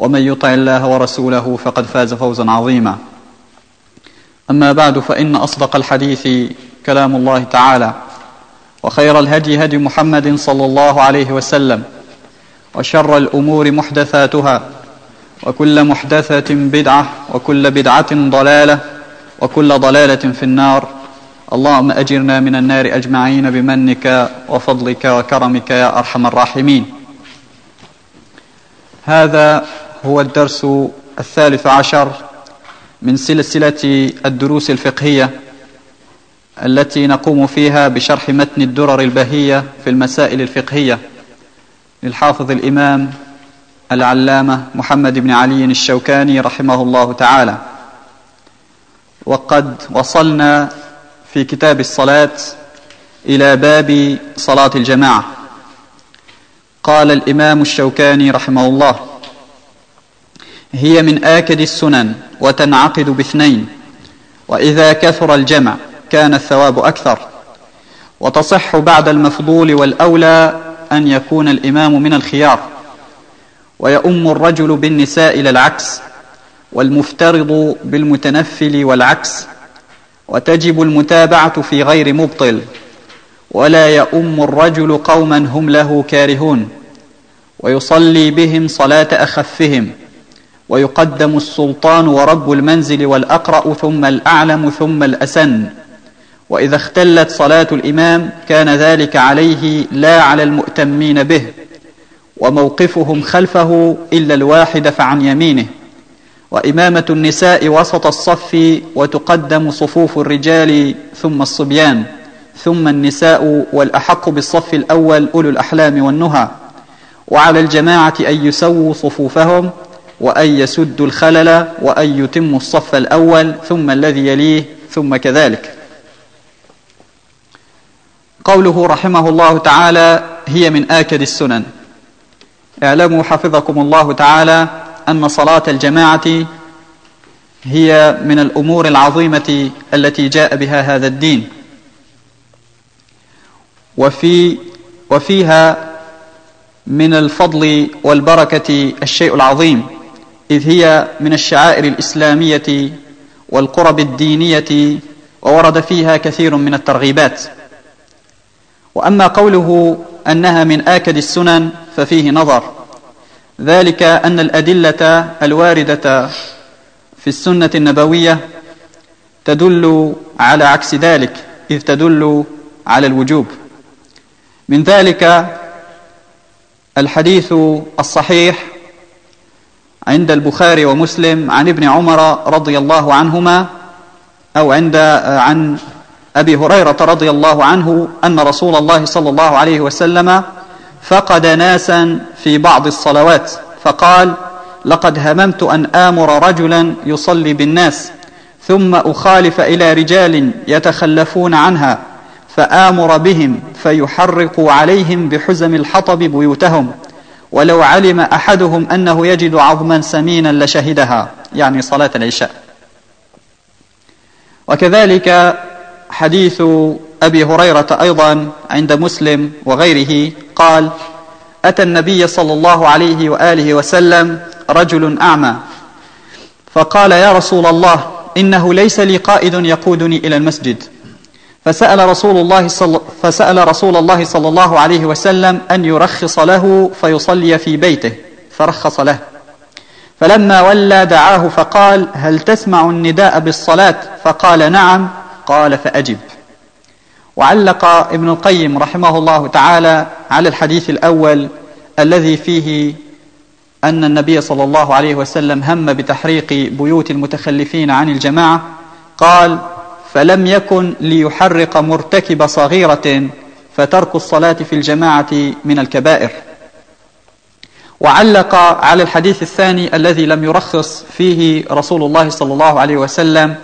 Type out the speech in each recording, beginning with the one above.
ومن يطع الله ورسوله فقد فاز فوزا عظيما. أما بعد فإن أصدق الحديث كلام الله تعالى وخير الهدي هدي محمد صلى الله عليه وسلم وشر الأمور محدثاتها وكل محدثة بدعة وكل بدعة ضلالة وكل ضلالة في النار. اللهم أجرنا من النار أجمعين بمنك وفضلك وكرمك يا أرحم الراحمين. هذا هو الدرس الثالث عشر من سلسلة الدروس الفقهية التي نقوم فيها بشرح متن الدرر البهية في المسائل الفقهية للحافظ الإمام العلامة محمد بن علي الشوكاني رحمه الله تعالى. وقد وصلنا في كتاب الصلاة إلى باب صلاة الجماعة. قال الإمام الشوكاني رحمه الله هي من آكد السنن وتنعقد باثنين. وإذا كثر الجمع كان الثواب أكثر. وتصح بعد المفضول والأولى أن يكون الإمام من الخيار. ويؤم الرجل بالنساء إلى العكس والمفترض بالمتنفل والعكس. وتجب المتابعة في غير مبطل. ولا يؤم الرجل قوما هم له كارهون. ويصلي بهم صلاة أخفهم. ويقدم السلطان ورب المنزل والأقرأ ثم الأعلم ثم الأسن. وإذا اختلت صلاة الإمام كان ذلك عليه لا على المؤتمين به وموقفهم خلفه إلا الواحد فعن يمينه. وإمامة النساء وسط الصف وتقدم صفوف الرجال ثم الصبيان ثم النساء والأحق بالصف الأول أولو الأحلام والنهى. وعلى الجماعة أن يسووا صفوفهم وأن يسدوا الخلل وأن يتموا الصف الأول ثم الذي يليه ثم كذلك. قوله رحمه الله تعالى هي من آكد السنن. اعلموا حفظكم الله تعالى أن صلاة الجماعة هي من الأمور العظيمة التي جاء بها هذا الدين. وفي وفيها من الفضل والبركة الشيء العظيم. إذ هي من الشعائر الإسلامية والقرب الدينية وورد فيها كثير من الترغيبات. وأما قوله أنها من آكد السنن ففيه نظر. ذلك أن الأدلة الواردة في السنة النبوية تدل على عكس ذلك إذ تدل على الوجوب. من ذلك الحديث الصحيح عند البخاري ومسلم عن ابن عمر رضي الله عنهما أو عند عن أبي هريرة رضي الله عنه أن رسول الله صلى الله عليه وسلم فقد ناسا في بعض الصلوات فقال لقد هممت أن آمر رجلا يصلي بالناس ثم أخالف إلى رجال يتخلفون عنها فآمر بهم فيحرقوا عليهم بحزم الحطب بيوتهم ولو علم أحدهم أنه يجد عظما سمينا لشهدها يعني صلاة العشاء. وكذلك حديث أبي هريرة أيضا عند مسلم وغيره قال أتى النبي صلى الله عليه وآله وسلم رجل أعمى فقال يا رسول الله إنه ليس لي قائد يقودني إلى المسجد. فسأل رسول الله صلى فسأل رسول الله صلى الله عليه وسلم أن يرخص له فيصلي في بيته فرخص له. فلما ولى دعاه فقال هل تسمع النداء بالصلاة؟ فقال نعم. قال فأجب. وعلق ابن القيم رحمه الله تعالى على الحديث الأول الذي فيه أن النبي صلى الله عليه وسلم هم بتحريق بيوت المتخلفين عن الجماعة قال فلم يكن ليحرق مرتكب صغيرة فترك الصلاة في الجماعة من الكبائر. وعلق على الحديث الثاني الذي لم يرخص فيه رسول الله صلى الله عليه وسلم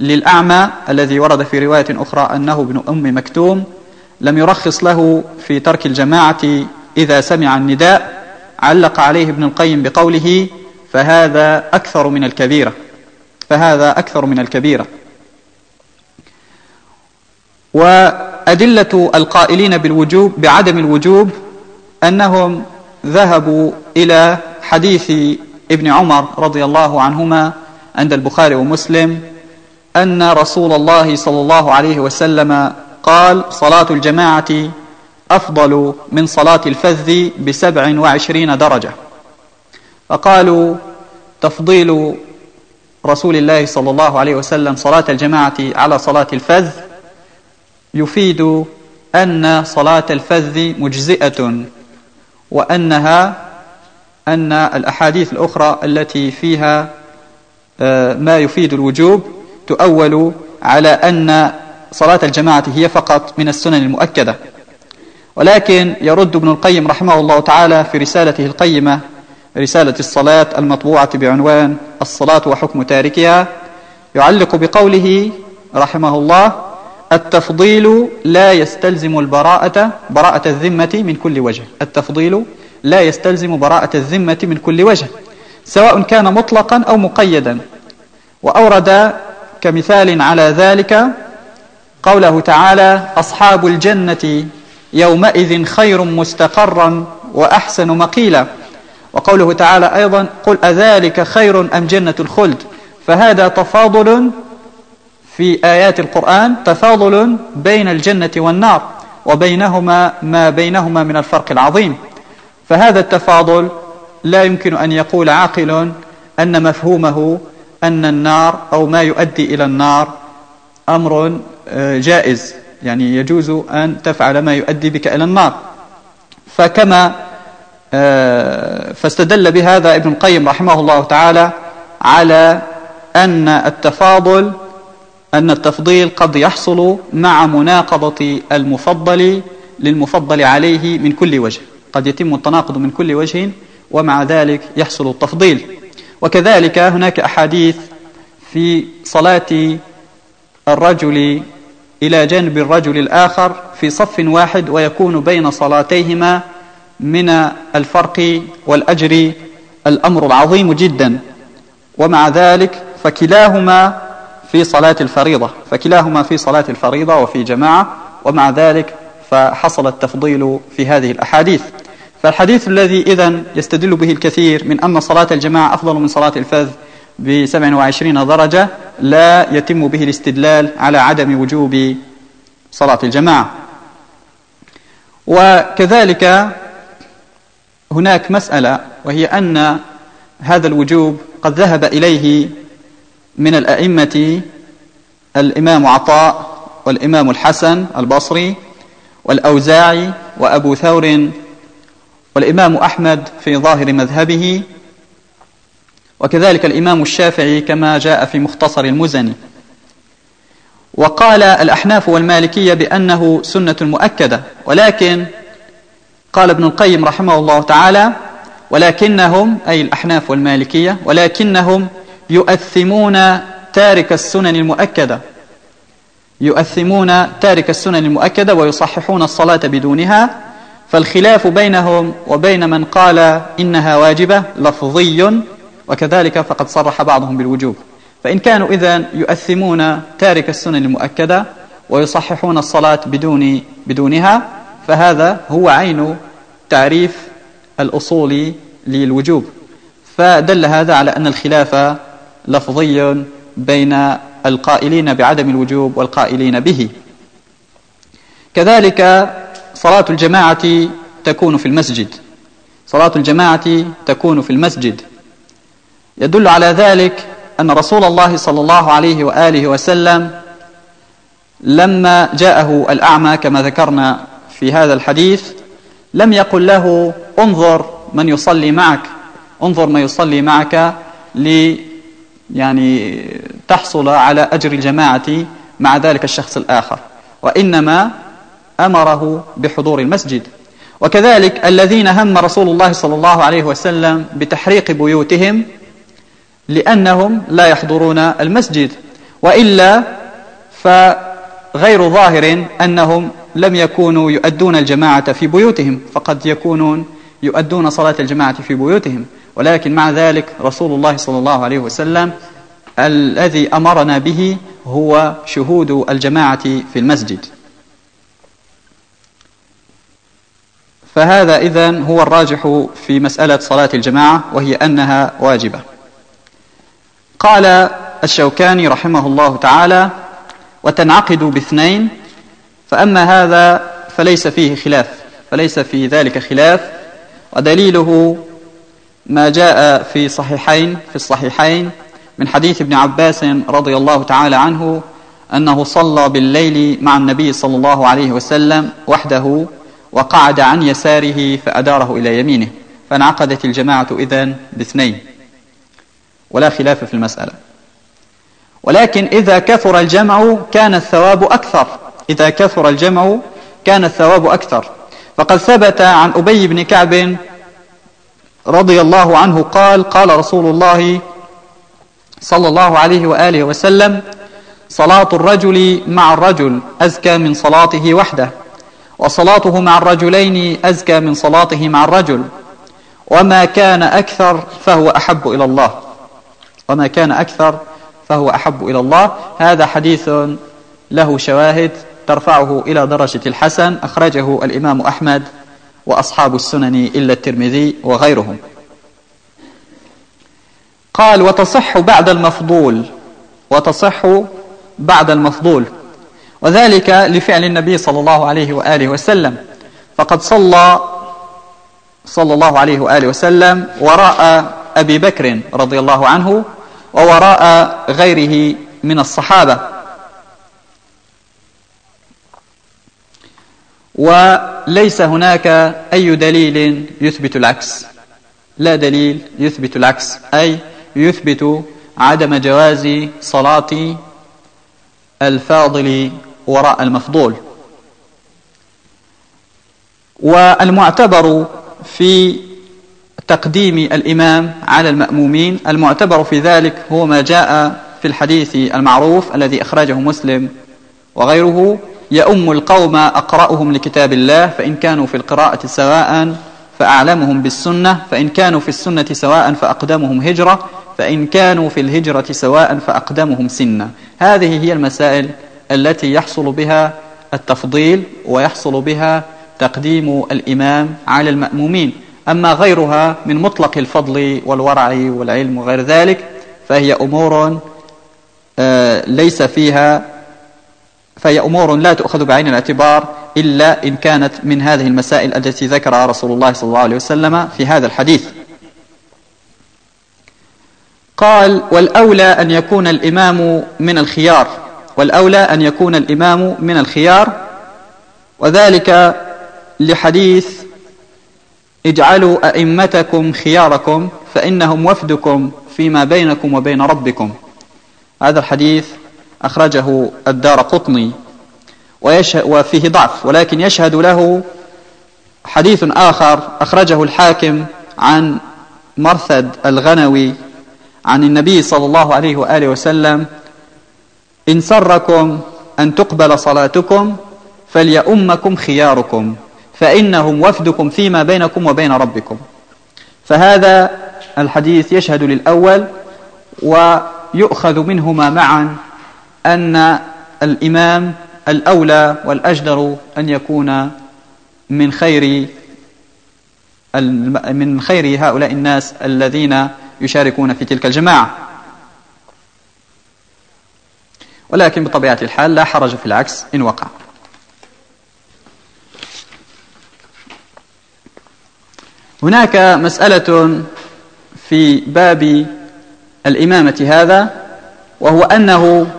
للأعمى الذي ورد في رواية أخرى أنه ابن أم مكتوم لم يرخص له في ترك الجماعة إذا سمع النداء علق عليه ابن القيم بقوله فهذا أكثر من الكبيرة. فهذا أكثر من الكبيرة. وأدلة القائلين بالوجوب بعدم الوجوب أنهم ذهبوا إلى حديث ابن عمر رضي الله عنهما عند البخاري ومسلم أن رسول الله صلى الله عليه وسلم قال صلاة الجماعة أفضل من صلاة الفذ بسبع وعشرين درجة فقالوا تفضيل رسول الله صلى الله عليه وسلم صلاة الجماعة على صلاة الفذ يفيد أن صلاة الفذ مجزئة وأنها أن الأحاديث الأخرى التي فيها آه، ما يفيد الوجوب تؤول على أن صلاة الجماعة هي فقط من السنن المؤكدة. ولكن يرد ابن القيم رحمه الله تعالى في رسالته القيمة رسالة الصلاة المطبوعة بعنوان الصلاة وحكم تاركها يعلق بقوله رحمه الله التفضيل لا يستلزم البراءة براءة الذمة من كل وجه. التفضيل لا يستلزم براءة الذمة من كل وجه سواء كان مطلقا أو مقيدا. وأورد كمثال على ذلك قوله تعالى أصحاب الجنة يومئذ خير مستقرا وأحسن مقيلا. وقوله تعالى أيضا قل أذلك خير أم جنة الخلد؟ فهذا تفاضل في آيات القرآن تفاضل بين الجنة والنار وبينهما ما بينهما من الفرق العظيم. فهذا التفاضل لا يمكن أن يقول عاقل أن مفهومه أن النار أو ما يؤدي إلى النار أمر آه، جائز. يعني يجوز أن تفعل ما يؤدي بك إلى النار. فكما آه، فاستدل بهذا ابن القيم رحمه الله تعالى على أن التفاضل أن التفضيل قد يحصل مع مناقضة المفضل للمفضل عليه من كل وجه. قد يتم التناقض من كل وجه ومع ذلك يحصل التفضيل. وكذلك هناك أحاديث في صلاة الرجل إلى جانب الرجل الآخر في صف واحد ويكون بين صلاتيهما من الفرق والأجر الأمر العظيم جدا. ومع ذلك فكلاهما في صلاة الفريضة فكلاهما في صلاة الفريضة وفي جماعة ومع ذلك فحصل التفضيل في هذه الأحاديث. فالحديث الذي إذن يستدل به الكثير من أن صلاة الجماعة أفضل من صلاة الفذ ب 27 درجة لا يتم به الاستدلال على عدم وجوب صلاة الجماعة. وكذلك هناك مسألة وهي أن هذا الوجوب قد ذهب إليه من الأئمة الإمام عطاء والإمام الحسن البصري والأوزاعي وأبو ثور والإمام أحمد في ظاهر مذهبه وكذلك الإمام الشافعي كما جاء في مختصر المزني وقال الأحناف والمالكية بأنه سنة مؤكدة ولكن قال ابن القيم رحمه الله تعالى ولكنهم أي الأحناف والمالكية ولكنهم يؤثمون تارك السنن المؤكدة. يؤثمون تارك السنن المؤكدة ويصححون الصلاة بدونها. فالخلاف بينهم وبين من قال إنها واجبة لفظي وكذلك فقد صرح بعضهم بالوجوب. فإن كانوا إذا يؤثمون تارك السنن المؤكدة ويصححون الصلاة بدون بدونها فهذا هو عين تعريف الأصول للوجوب. فدل هذا على أن الخلاف لفظي بين القائلين بعدم الوجوب والقائلين به. كذلك صلاة الجماعة تكون في المسجد. صلاة الجماعة تكون في المسجد. يدل على ذلك أن رسول الله صلى الله عليه وآله وسلم لما جاءه الأعمى كما ذكرنا في هذا الحديث لم يقل له انظر من يصلي معك انظر من يصلي معك لي يعني تحصل على أجر الجماعة مع ذلك الشخص الآخر. وإنما أمره بحضور المسجد. وكذلك الذين هم رسول الله صلى الله عليه وسلم بتحريق بيوتهم لأنهم لا يحضرون المسجد. وإلا فغير ظاهر أنهم لم يكونوا يؤدون الجماعة في بيوتهم. فقد يكونون يؤدون صلاة الجماعة في بيوتهم. ولكن مع ذلك رسول الله صلى الله عليه وسلم الذي أمرنا به هو شهود الجماعة في المسجد. فهذا إذن هو الراجح في مسألة صلاة الجماعة وهي أنها واجبة. قال الشوكاني رحمه الله تعالى وتنعقد باثنين فأما هذا فليس فيه خلاف فليس في ذلك خلاف ودليله ما جاء في صحيحين في الصحيحين من حديث ابن عباس رضي الله تعالى عنه أنه صلى بالليل مع النبي صلى الله عليه وسلم وحده وقعد عن يساره فأداره إلى يمينه فانعقدت الجماعة إذن باثنين. ولا خلاف في المسألة. ولكن إذا كثر الجمع كان الثواب أكثر. إذا كثر الجمع كان الثواب أكثر. فقد ثبت عن أبي بن كعب رضي الله عنه قال قال رسول الله صلى الله عليه وآله وسلم صلاة الرجل مع الرجل أزكى من صلاته وحده وصلاته مع الرجلين أزكى من صلاته مع الرجل وما كان أكثر فهو أحب إلى الله وما كان أكثر فهو أحب إلى الله. هذا حديث له شواهد ترفعه إلى درجة الحسن أخرجه الإمام أحمد. وأصحاب السنن إلا الترمذي وغيرهم. قال وتصح بعد المفضول وتصح بعد المفضول. وذلك لفعل النبي صلى الله عليه وآله وسلم. فقد صلى صلى الله عليه وآله وسلم وراء أبي بكر رضي الله عنه ووراء غيره من الصحابة. وليس هناك أي دليل يثبت العكس. لا دليل يثبت العكس. أي يثبت عدم جواز صلاة الفاضل وراء المفضول. والمعتبر في تقديم الإمام على المأمومين المعتبر في ذلك هو ما جاء في الحديث المعروف الذي أخرجه مسلم وغيره يؤم القوم أقرأهم لكتاب الله فإن كانوا في القراءة سواء فأعلمهم بالسنة فإن كانوا في السنة سواء فأقدمهم هجرة فإن كانوا في الهجرة سواء فأقدمهم سنا هذه هي المسائل التي يحصل بها التفضيل ويحصل بها تقديم الإمام على المأمومين. أما غيرها من مطلق الفضل والورع والعلم وغير ذلك فهي أمور آه، ليس فيها فهي أمور لا تؤخذ بعين الاعتبار إلا إن كانت من هذه المسائل التي ذكرها رسول الله صلى الله عليه وسلم في هذا الحديث. قال والأولى أن يكون الإمام من الخيار والأولى أن يكون الإمام من الخيار وذلك لحديث اجعلوا أئمتكم خياركم فإنهم وفدكم فيما بينكم وبين ربكم. هذا الحديث أخرجه الدار قطني. وفيه ضعف ولكن يشهد له حديث آخر أخرجه الحاكم عن مرثد الغنوي عن النبي صلى الله عليه وآله وسلم إن سركم أن تقبل صلاتكم فليؤمكم خياركم فإنهم وفدكم فيما بينكم وبين ربكم. فهذا الحديث يشهد للأول ويؤخذ منهما معا أن الإمام الأولى والأجدر أن يكون من خير من خير هؤلاء الناس الذين يشاركون في تلك الجماعة. ولكن بطبيعة الحال لا حرج في العكس إن وقع. هناك مسألة في باب الإمامة هذا وهو أنه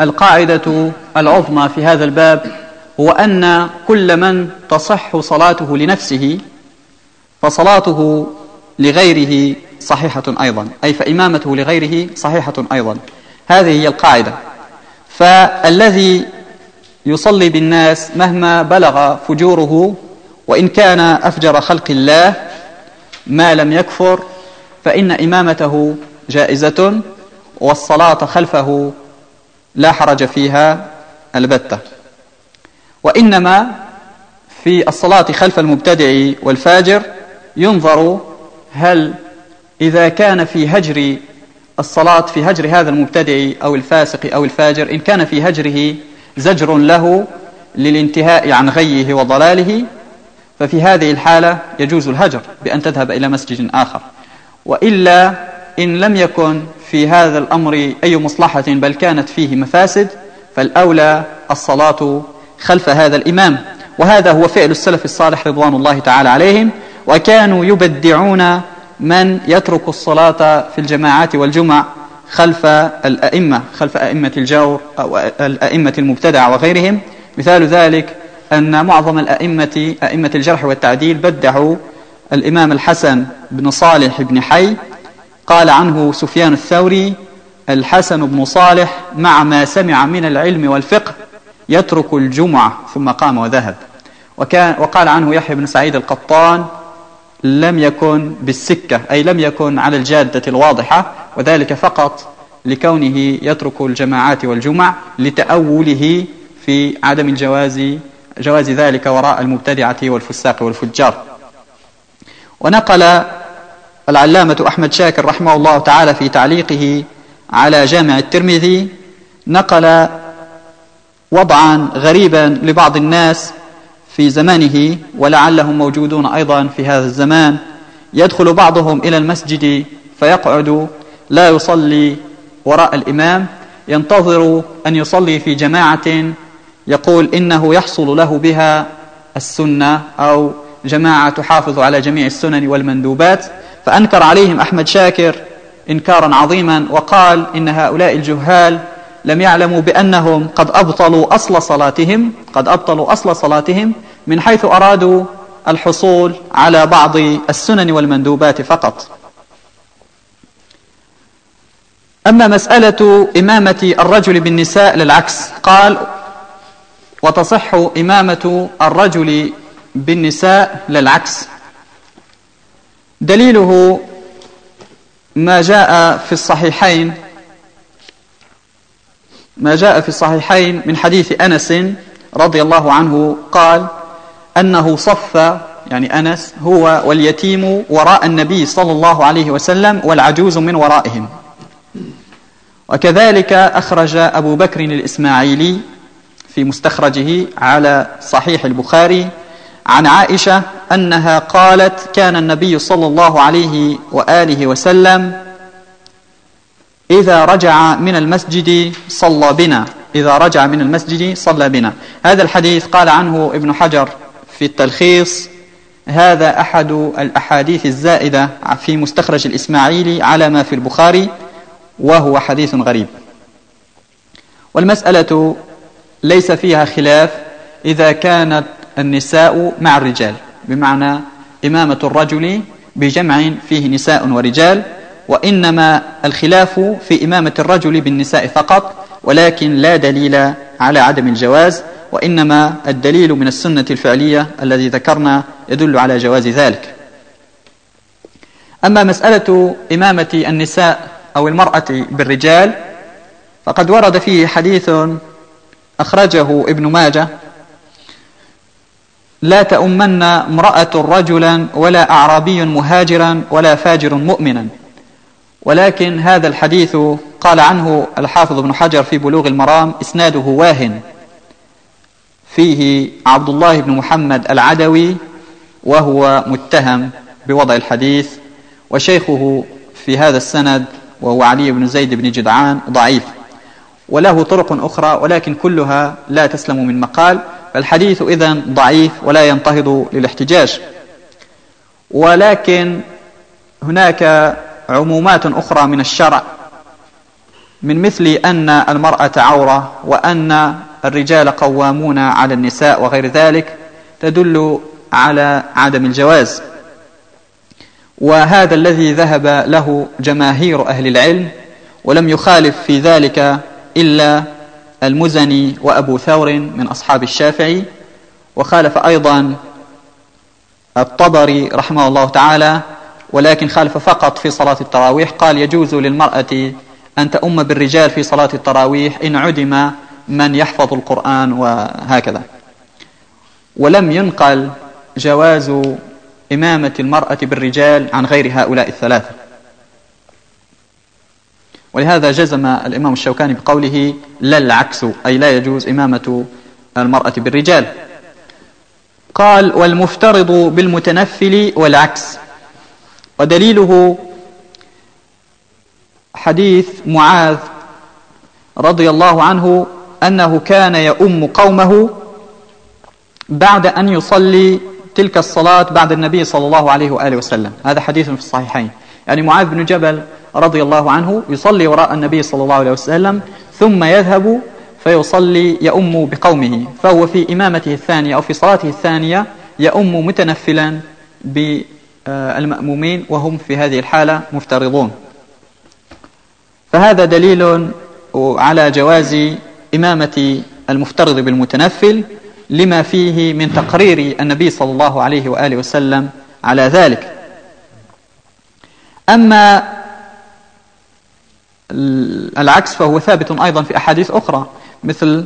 القاعدة العظمى في هذا الباب هو أن كل من تصح صلاته لنفسه فصلاته لغيره صحيحة أيضا أي فإمامته لغيره صحيحة أيضا. هذه هي القاعدة. فالذي يصلي بالناس مهما بلغ فجوره وإن كان أفجر خلق الله ما لم يكفر فإن إمامته جائزة والصلاة خلفه لا حرج فيها البتة. وإنما في الصلاة خلف المبتدع والفاجر ينظر هل إذا كان في هجر الصلاة في هجر هذا المبتدع أو الفاسق أو الفاجر إن كان في هجره زجر له للانتهاء عن غيه وضلاله ففي هذه الحالة يجوز الهجر بأن تذهب إلى مسجد آخر. وإلا إن لم يكن في هذا الأمر أي مصلحة بل كانت فيه مفاسد فالأولى الصلاة خلف هذا الإمام. وهذا هو فعل السلف الصالح رضوان الله تعالى عليهم وكانوا يبدعون من يترك الصلاة في الجماعات والجمع خلف الأئمة خلف أئمة الجور أو الأئمة المبتدع وغيرهم. مثال ذلك أن معظم الأئمة أئمة الجرح والتعديل بدعوا الإمام الحسن بن صالح بن حي قال عنه سفيان الثوري الحسن بن صالح مع ما سمع من العلم والفقه يترك الجمعة ثم قام وذهب. وكان وقال عنه يحيى بن سعيد القطان لم يكن بالسكة أي لم يكن على الجادة الواضحة وذلك فقط لكونه يترك الجماعات والجمع لتأوله في عدم الجواز جواز ذلك وراء المبتدعة والفساق والفجار. ونقل العلامة أحمد شاكر رحمه الله تعالى في تعليقه على جامع الترمذي نقل وضعا غريبا لبعض الناس في زمانه ولعلهم موجودون أيضا في هذا الزمان. يدخل بعضهم إلى المسجد فيقعد لا يصلي وراء الإمام. ينتظر أن يصلي في جماعة يقول إنه يحصل له بها السنة أو جماعة تحافظ على جميع السنن والمندوبات. فأنكر عليهم أحمد شاكر إنكارا عظيما وقال إن هؤلاء الجهال لم يعلموا بأنهم قد أبطلوا أصل صلاتهم قد أبطلوا أصل صلاتهم من حيث أرادوا الحصول على بعض السنن والمندوبات فقط. أما مسألة إمامة الرجل بالنساء للعكس قال وتصح إمامة الرجل بالنساء للعكس. دليله ما جاء في الصحيحين ما جاء في الصحيحين من حديث أنس رضي الله عنه قال أنه صف يعني أنس هو واليتيم وراء النبي صلى الله عليه وسلم والعجوز من ورائهم. وكذلك أخرج أبو بكر الإسماعيلي في مستخرجه على صحيح البخاري عن عائشة أنها قالت كان النبي صلى الله عليه وآله وسلم إذا رجع من المسجد صلى بنا. إذا رجع من المسجد صلى بنا. هذا الحديث قال عنه ابن حجر في التلخيص. هذا أحد الأحاديث الزائدة في مستخرج الإسماعيلي على ما في البخاري وهو حديث غريب. والمسألة ليس فيها خلاف إذا كانت النساء مع الرجال. بمعنى إمامة الرجل بجمع فيه نساء ورجال وإنما الخلاف في إمامة الرجل بالنساء فقط ولكن لا دليل على عدم الجواز وإنما الدليل من السنة الفعلية الذي ذكرنا يدل على جواز ذلك. أما مسألة إمامة النساء أو المرأة بالرجال فقد ورد فيه حديث أخرجه ابن ماجه لا تؤمن امرأة رجلا ولا أعرابي مهاجرا ولا فاجر مؤمنا. ولكن هذا الحديث قال عنه الحافظ ابن حجر في بلوغ المرام إسناده واهن. فيه عبد الله بن محمد العدوي وهو متهم بوضع الحديث وشيخه في هذا السند وهو علي بن زيد بن جدعان ضعيف. وله طرق أخرى ولكن كلها لا تسلم من مقال. فالحديث إذن ضعيف ولا ينتهض للاحتجاج. ولكن هناك عمومات أخرى من الشرع من مثل أن المرأة عورة وأن الرجال قوامون على النساء وغير ذلك تدل على عدم الجواز. وهذا الذي ذهب له جماهير أهل العلم ولم يخالف في ذلك إلا المزني وأبو ثور من أصحاب الشافعي وخالف أيضا الطبري رحمه الله تعالى ولكن خالف فقط في صلاة التراويح قال يجوز للمرأة أن تؤم بالرجال في صلاة التراويح إن عدم من يحفظ القرآن وهكذا. ولم ينقل جواز إمامة المرأة بالرجال عن غير هؤلاء الثلاثة. ولهذا جزم الإمام الشوكاني بقوله لا العكس أي لا يجوز إمامة المرأة بالرجال. قال والمفترض بالمتنفل والعكس. ودليله حديث معاذ رضي الله عنه أنه كان يؤم قومه بعد أن يصلي تلك الصلاة بعد النبي صلى الله عليه وآله وسلم. هذا حديث في الصحيحين. يعني معاذ بن جبل رضي الله عنه يصلي وراء النبي صلى الله عليه وسلم ثم يذهب فيصلي يؤم بقومه فهو في إمامته الثانية أو في صلاته الثانية يؤم متنفلا بالمأمومين وهم في هذه الحالة مفترضون. فهذا دليل على جواز إمامة المفترض بالمتنفل لما فيه من تقرير النبي صلى الله عليه وآله وسلم على ذلك. أما العكس فهو ثابت أيضا في أحاديث أخرى مثل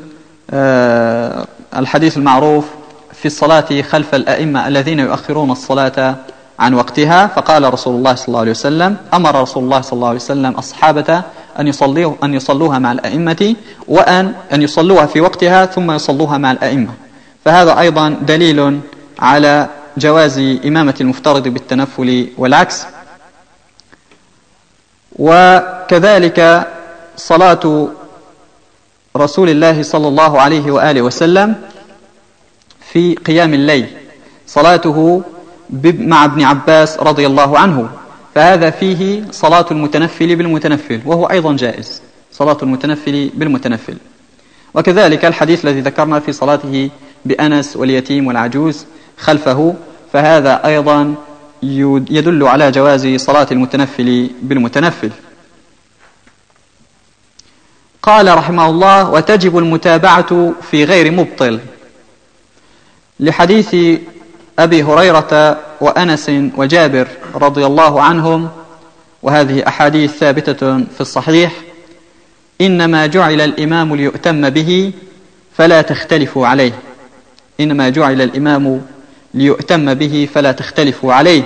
آه، الحديث المعروف في الصلاة خلف الأئمة الذين يؤخرون الصلاة عن وقتها فقال رسول الله صلى الله عليه وسلم أمر رسول الله صلى الله عليه وسلم الصحابة أن يصلوا أن يصلوها مع الأئمة وأن أن يصلوها في وقتها ثم يصلوها مع الأئمة. فهذا أيضا دليل على جواز إمامة المفترض بالتنفل والعكس. وكذلك صلاة رسول الله صلى الله عليه وآله وسلم في قيام الليل صلاته مع ابن عباس رضي الله عنه. فهذا فيه صلاة المتنفل بالمتنفل وهو أيضا جائز صلاة المتنفل بالمتنفل. وكذلك الحديث الذي ذكرنا في صلاته بأنس واليتيم والعجوز خلفه فهذا أيضا يدل على جواز صلاة المتنفل بالمتنفل. قال رحمه الله وتجب المتابعة في غير مبطل لحديث أبي هريرة وأنس وجابر رضي الله عنهم وهذه أحاديث ثابتة في الصحيح إنما جعل الإمام ليؤتم به فلا تختلفوا عليه إنما جعل الإمام ليؤتم به فلا تختلفوا عليه.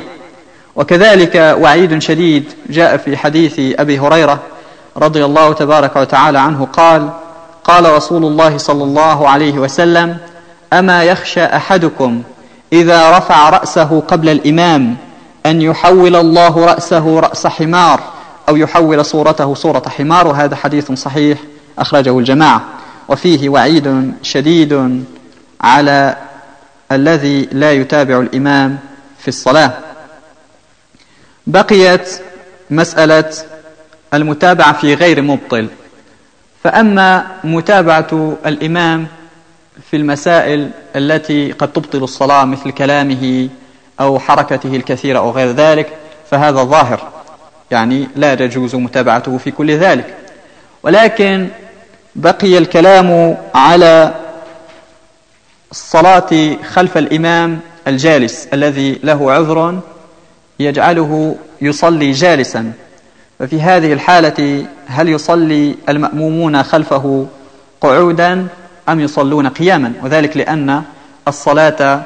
وكذلك وعيد شديد جاء في حديث أبي هريرة رضي الله تبارك وتعالى عنه قال قال رسول الله صلى الله عليه وسلم أما يخشى أحدكم إذا رفع رأسه قبل الإمام أن يحول الله رأسه رأس حمار أو يحول صورته صورة حمار وهذا حديث صحيح أخرجه الجماعة. وفيه وعيد شديد على الذي لا يتابع الإمام في الصلاة. بقيت مسألة المتابعة في غير مبطل. فأما متابعة الإمام في المسائل التي قد تبطل الصلاة مثل كلامه أو حركته الكثيرة أو غير ذلك فهذا ظاهر. يعني لا تجوز متابعته في كل ذلك. ولكن بقي الكلام على الصلاة خلف الإمام الجالس الذي له عذر يجعله يصلي جالسا. ففي هذه الحالة هل يصلي المأمومون خلفه قعودا أم يصلون قياما؟ وذلك لأن الصلاة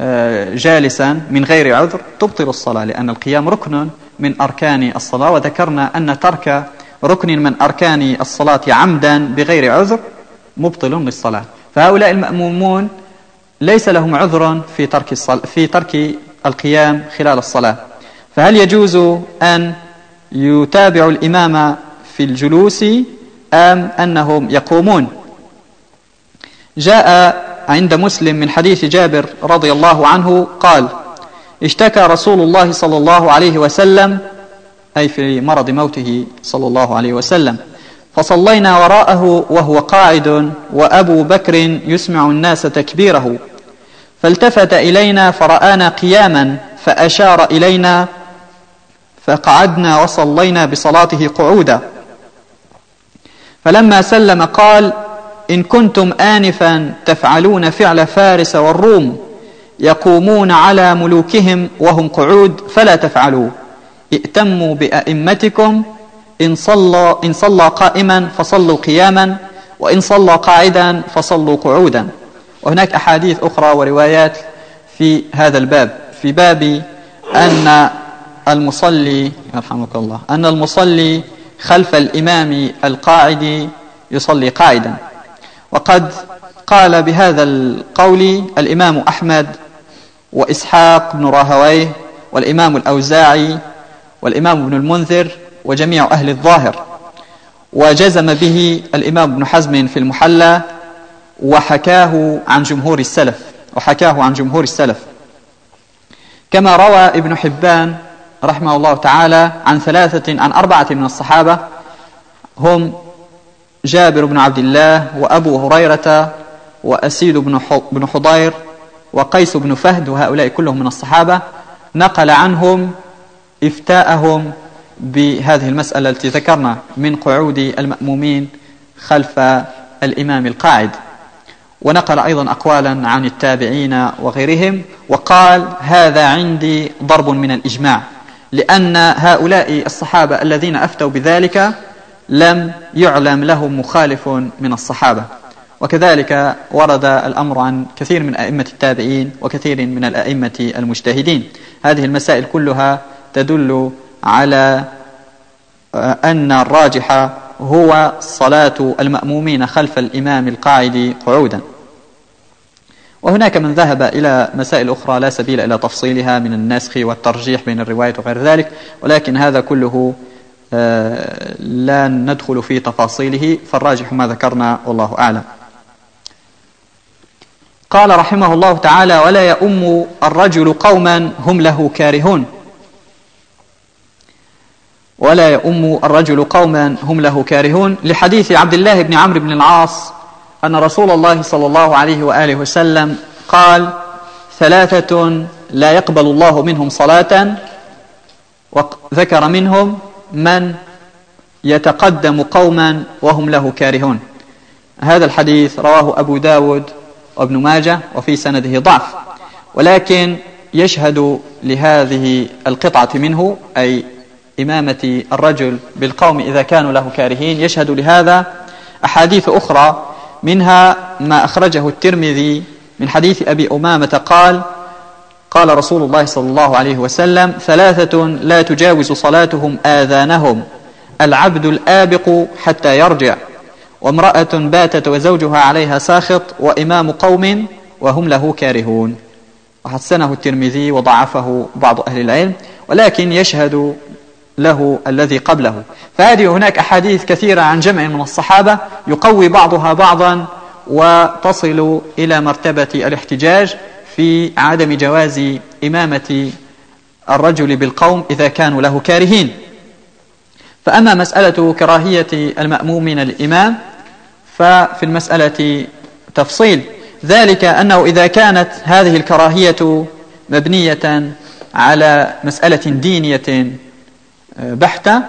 آه، جالسا من غير عذر تبطل الصلاة لأن القيام ركن من أركان الصلاة. وذكرنا أن ترك ركن من أركان الصلاة عمدا بغير عذر مبطل للصلاة. فهؤلاء المأمومون ليس لهم عذر في ترك الصل... في ترك القيام خلال الصلاة. فهل يجوز أن يتابع الإمام في الجلوس أم أنهم يقومون. جاء عند مسلم من حديث جابر رضي الله عنه قال اشتكى رسول الله صلى الله عليه وسلم أي في مرض موته صلى الله عليه وسلم فصلينا وراءه وهو قاعد وأبو بكر يسمع الناس تكبيره فالتفت إلينا فرآنا قياما فأشار إلينا فقعدنا وصلينا بصلاته قعودا. فلما سلم قال إن كنتم آنفا تفعلون فعل فارس والروم يقومون على ملوكهم وهم قعود فلا تفعلوا. ائتموا بأئمتكم إن صلى, إن صلى قائما فصلوا قياما وإن صلى قاعدا فصلوا قعودا. وهناك أحاديث أخرى وروايات في هذا الباب. في باب أن المصلي يرحمك الله أن المصلي خلف الإمام القاعد يصلي قاعدا. وقد قال بهذا القول الإمام أحمد وإسحاق بن راهويه والإمام الأوزاعي والإمام ابن المنذر وجميع أهل الظاهر. وجزم به الإمام ابن حزم في المحلى وحكاه عن جمهور السلف وحكاه عن جمهور السلف. كما روى ابن حبان رحمه الله تعالى عن ثلاثة عن أربعة من الصحابة. هم جابر بن عبد الله وأبو هريرة وأسيد بن حضير وقيس بن فهد وهؤلاء كلهم من الصحابة. نقل عنهم إفتاءهم بهذه المسألة التي ذكرنا من قعود المأمومين خلف الإمام القاعد. ونقل أيضا أقوالا عن التابعين وغيرهم وقال هذا عندي ضرب من الإجماع. لأن هؤلاء الصحابة الذين أفتوا بذلك لم يعلم لهم مخالف من الصحابة. وكذلك ورد الأمر عن كثير من أئمة التابعين وكثير من الأئمة المجتهدين. هذه المسائل كلها تدل على أن الراجح هو صلاة المأمومين خلف الإمام القاعد قعودا. وهناك من ذهب إلى مسائل أخرى لا سبيل إلى تفصيلها من النسخ والترجيح بين الرواية وغير ذلك ولكن هذا كله آه، لا ندخل في تفاصيله فالراجح ما ذكرنا والله أعلم. قال رحمه الله تعالى ولا يؤم الرجل قوما هم له كارهون. ولا يؤم الرجل قوما هم له كارهون. لحديث عبد الله بن عمرو بن العاص أن رسول الله صلى الله عليه وآله وسلم قال ثلاثة لا يقبل الله منهم صلاة وذكر منهم من يتقدم قوما وهم له كارهون. هذا الحديث رواه أبو داود وابن ماجه وفي سنده ضعف. ولكن يشهد لهذه القطعة منه أي إمامة الرجل بالقوم إذا كانوا له كارهين يشهد لهذا أحاديث أخرى منها ما أخرجه الترمذي من حديث أبي أمامة قال قال رسول الله صلى الله عليه وسلم ثلاثة لا تجاوز صلاتهم آذانهم العبد الآبق حتى يرجع وامرأة باتت وزوجها عليها ساخط وإمام قوم وهم له كارهون وحسنه الترمذي وضعفه بعض أهل العلم ولكن يشهد له الذي قبله. فهذه هناك أحاديث كثيرة عن جمع من الصحابة يقوي بعضها بعضا وتصل إلى مرتبة الاحتجاج في عدم جواز إمامة الرجل بالقوم إذا كانوا له كارهين. فأما مسألة كراهية المأمومين للإمام ففي المسألة تفصيل. ذلك أنه إذا كانت هذه الكراهية مبنية على مسألة دينية بحتة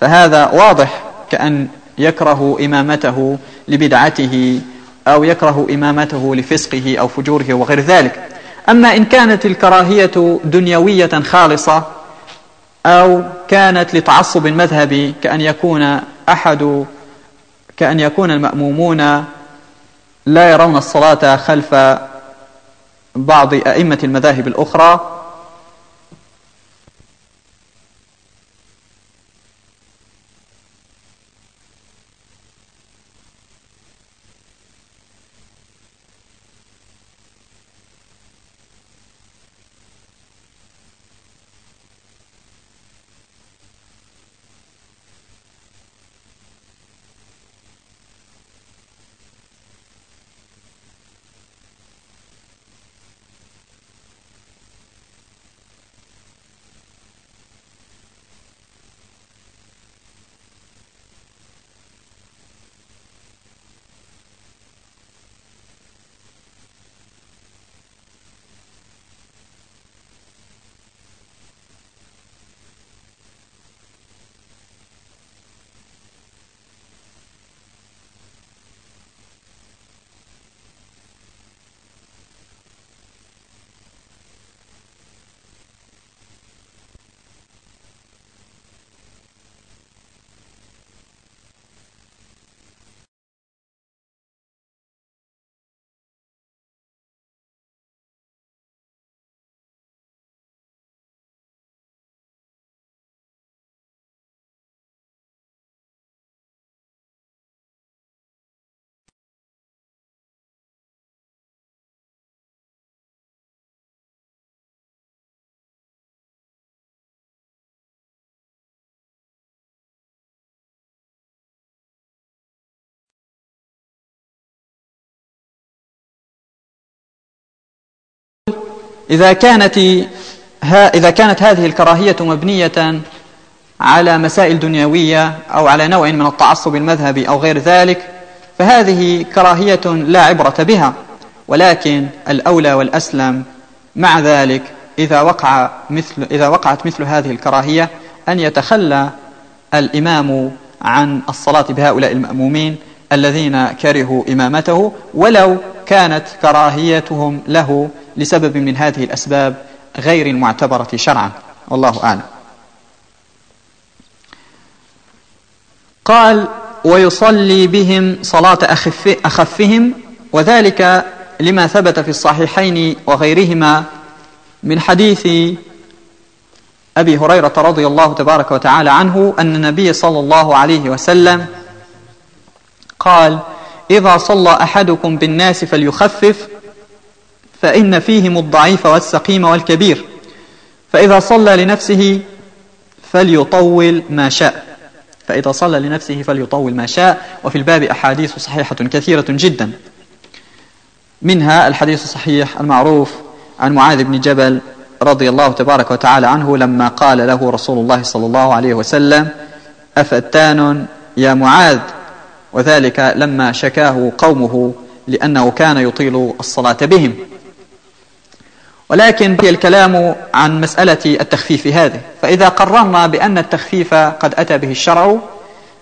فهذا واضح كأن يكره إمامته لبدعته أو يكره إمامته لفسقه أو فجوره وغير ذلك. أما إن كانت الكراهية دنيوية خالصة أو كانت لتعصب مذهبي كأن يكون أحد كأن يكون المأمومون لا يرون الصلاة خلف بعض أئمة المذاهب الأخرى إذا كانت إذا كانت هذه الكراهية مبنية على مسائل دنيوية أو على نوع من التعصب المذهبي أو غير ذلك فهذه كراهية لا عبرة بها ولكن الأولى والأسلم مع ذلك إذا وقع مثل إذا وقعت مثل هذه الكراهية أن يتخلى الإمام عن الصلاة بهؤلاء المأمومين الذين كرهوا إمامته ولو كانت كراهيتهم له لسبب من هذه الأسباب غير المعتبرة شرعا. والله أعلم. قال ويصلي بهم صلاة أخف أخفهم وذلك لما ثبت في الصحيحين وغيرهما من حديث أبي هريرة رضي الله تبارك وتعالى عنه أن النبي صلى الله عليه وسلم قال إذا صلى أحدكم بالناس فليخفف فإن فيهم الضعيف والسقيم والكبير. فإذا صلى لنفسه فليطول ما شاء. فإذا صلى لنفسه فليطول ما شاء. وفي الباب أحاديث صحيحة كثيرة جدا. منها الحديث الصحيح المعروف عن معاذ بن جبل رضي الله تبارك وتعالى عنه لما قال له رسول الله صلى الله عليه وسلم أفتان يا معاذ؟ وذلك لما شكاه قومه لأنه كان يطيل الصلاة بهم. ولكن بقي الكلام عن مسألة التخفيف هذه. فإذا قررنا بأن التخفيف قد أتى به الشرع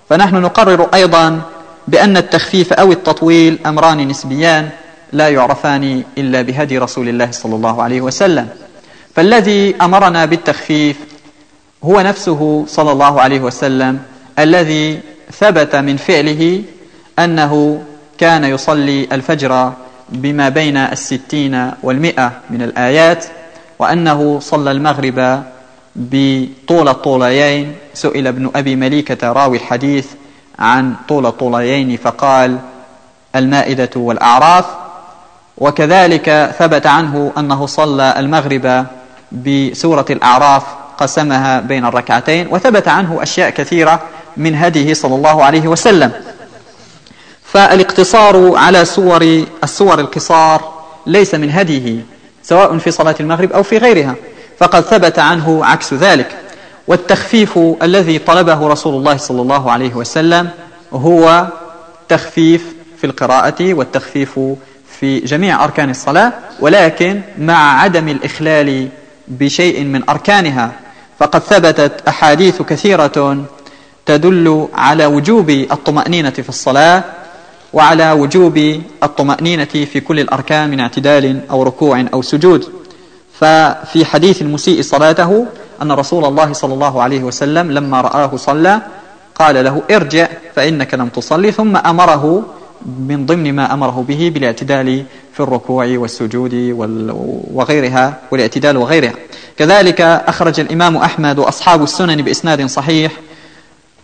فنحن نقرر أيضا بأن التخفيف أو التطويل أمران نسبيان لا يعرفان إلا بهدي رسول الله صلى الله عليه وسلم. فالذي أمرنا بالتخفيف هو نفسه صلى الله عليه وسلم الذي ثبت من فعله أنه كان يصلي الفجر بما بين الستين والمئة من الآيات وأنه صلى المغرب بطول الطوليين سئل ابن أبي مليكة راوي الحديث عن طول الطوليين فقال المائدة والأعراف. وكذلك ثبت عنه أنه صلى المغرب بسورة الأعراف قسمها بين الركعتين وثبت عنه أشياء كثيرة من هديه صلى الله عليه وسلم. فالاقتصار على سور السور القصار ليس من هديه سواء في صلاة المغرب أو في غيرها. فقد ثبت عنه عكس ذلك. والتخفيف الذي طلبه رسول الله صلى الله عليه وسلم هو تخفيف في القراءة والتخفيف في جميع أركان الصلاة ولكن مع عدم الإخلال بشيء من أركانها. فقد ثبتت أحاديث كثيرة تدل على وجوب الطمأنينة في الصلاة وعلى وجوب الطمأنينة في كل الأركان من اعتدال أو ركوع أو سجود. ففي حديث المسيء صلاته أن رسول الله صلى الله عليه وسلم لما رآه صلى قال له ارجع فإنك لم تصلي ثم أمره من ضمن ما أمره به بالاعتدال في الركوع والسجود وغيرها والاعتدال وغيرها. كذلك أخرج الإمام أحمد وأصحاب السنن بإسناد صحيح.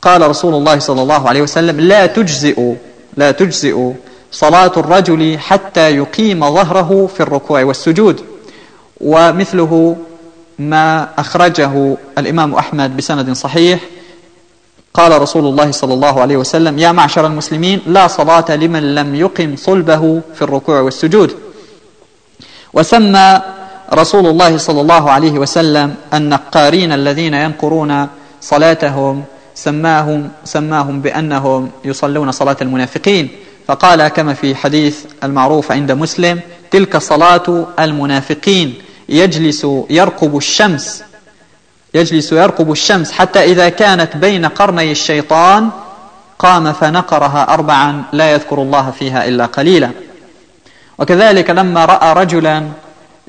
قال رسول الله صلى الله عليه وسلم لا تجزئ لا تجزئ صلاة الرجل حتى يقيم ظهره في الركوع والسجود. ومثله ما أخرجه الإمام أحمد بسند صحيح. قال رسول الله صلى الله عليه وسلم يا معشر المسلمين لا صلاة لمن لم يقم صلبه في الركوع والسجود. وسمى رسول الله صلى الله عليه وسلم النقارين الذين ينقرون صلاتهم سماهم سماهم بأنهم يصلون صلاة المنافقين. فقال كما في حديث المعروف عند مسلم تلك صلاة المنافقين. يجلس يرقب الشمس يجلس يرقب الشمس حتى إذا كانت بين قرني الشيطان قام فنقرها أربعا لا يذكر الله فيها إلا قليلا. وكذلك لما رأى رجلا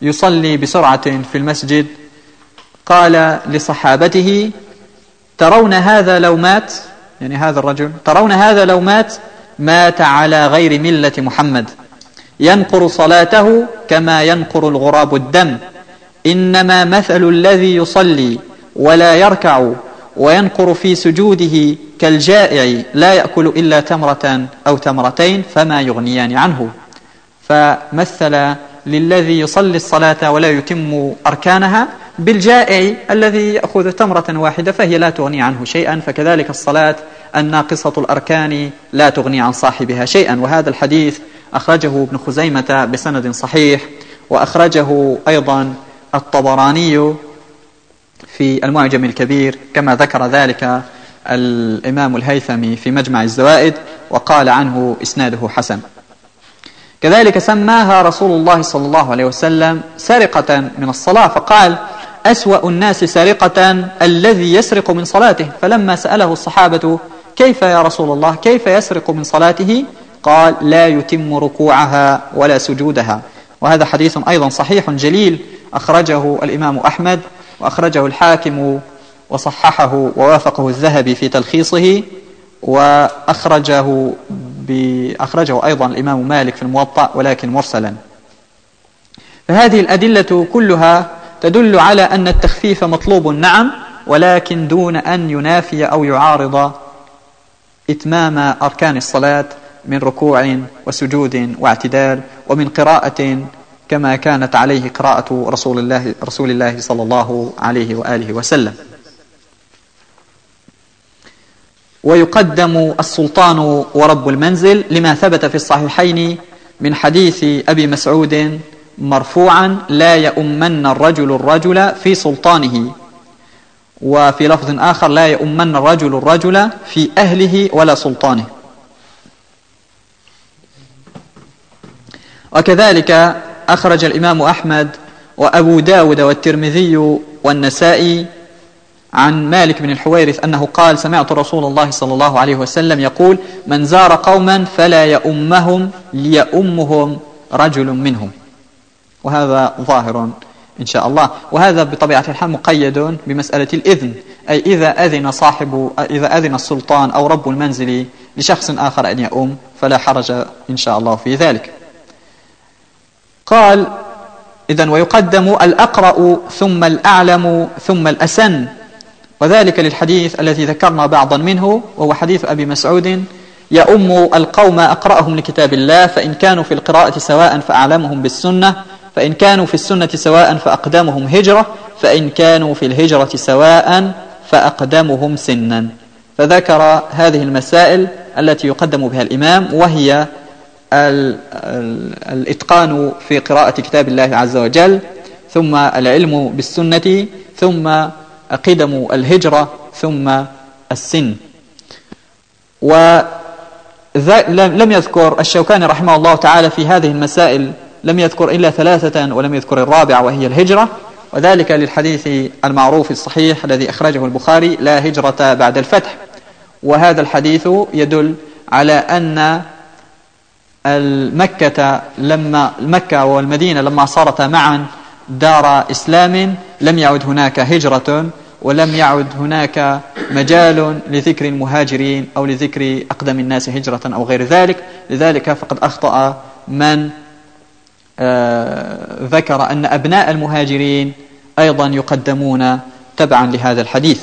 يصلي بسرعة في المسجد قال لصحابته ترون هذا لو مات يعني هذا الرجل ترون هذا لو مات مات على غير ملة محمد. ينقر صلاته كما ينقر الغراب الدم. إنما مثل الذي يصلي ولا يركع وينقر في سجوده كالجائع لا يأكل إلا تمرة أو تمرتين فما يغنيان عنه. فمثل للذي يصلي الصلاة ولا يتم أركانها بالجائع الذي يأخذ تمرة واحدة فهي لا تغني عنه شيئا فكذلك الصلاة الناقصة الأركان لا تغني عن صاحبها شيئا. وهذا الحديث أخرجه ابن خزيمة بسند صحيح وأخرجه أيضا الطبراني في المعجم الكبير كما ذكر ذلك الإمام الهيثمي في مجمع الزوائد وقال عنه إسناده حسن. كذلك سماها رسول الله صلى الله عليه وسلم سرقة من الصلاة فقال أسوأ الناس سرقة الذي يسرق من صلاته. فلما سأله الصحابة كيف يا رسول الله كيف يسرق من صلاته؟ قال لا يتم ركوعها ولا سجودها. وهذا حديث أيضا صحيح جليل أخرجه الإمام أحمد وأخرجه الحاكم وصححه ووافقه الذهبي في تلخيصه وأخرجه أخرجه أيضا الإمام مالك في الموطأ ولكن مرسلا. فهذه الأدلة كلها تدل على أن التخفيف مطلوب نعم ولكن دون أن ينافي أو يعارض إتمام أركان الصلاة من ركوع وسجود واعتدال ومن قراءة كما كانت عليه قراءة رسول الله, رسول الله صلى الله عليه وآله وسلم. ويقدم السلطان ورب المنزل لما ثبت في الصحيحين من حديث أبي مسعود مرفوعا لا يؤمن الرجل الرجل في سلطانه. وفي لفظ آخر لا يؤمن الرجل الرجل في أهله ولا سلطانه. وكذلك أخرج الإمام أحمد وأبو داود والترمذي والنسائي عن مالك بن الحويرث أنه قال سمعت رسول الله صلى الله عليه وسلم يقول من زار قوما فلا يؤمهم ليؤمهم رجل منهم. وهذا ظاهر إن شاء الله. وهذا بطبيعة الحال مقيد بمسألة الإذن أي إذا أذن صاحب إذا أذن السلطان أو رب المنزل لشخص آخر أن يؤم فلا حرج إن شاء الله في ذلك. قال إذا ويقدم الأقرأ ثم الأعلم ثم الأسن. وذلك للحديث الذي ذكرنا بعضا منه وهو حديث أبي مسعود يؤم القوم أقرأهم لكتاب الله فإن كانوا في القراءة سواء فأعلمهم بالسنة فإن كانوا في السنة سواء فأقدمهم هجرة فإن كانوا في الهجرة سواء فأقدمهم سنا. فذكر هذه المسائل التي يقدم بها الإمام وهي الإتقان في قراءة كتاب الله عز وجل ثم العلم بالسنة ثم قدم الهجرة ثم السن. ولم يذكر الشوكاني رحمه الله تعالى في هذه المسائل لم يذكر إلا ثلاثة ولم يذكر الرابعة وهي الهجرة. وذلك للحديث المعروف الصحيح الذي أخرجه البخاري لا هجرة بعد الفتح. وهذا الحديث يدل على أن المكة لما مكة والمدينة لما صارتا معا دار إسلام لم يعد هناك هجرة ولم يعد هناك مجال لذكر المهاجرين أو لذكر أقدم الناس هجرة أو غير ذلك. لذلك فقد أخطأ من ذكر أن أبناء المهاجرين أيضا يقدمون تبعا لهذا الحديث.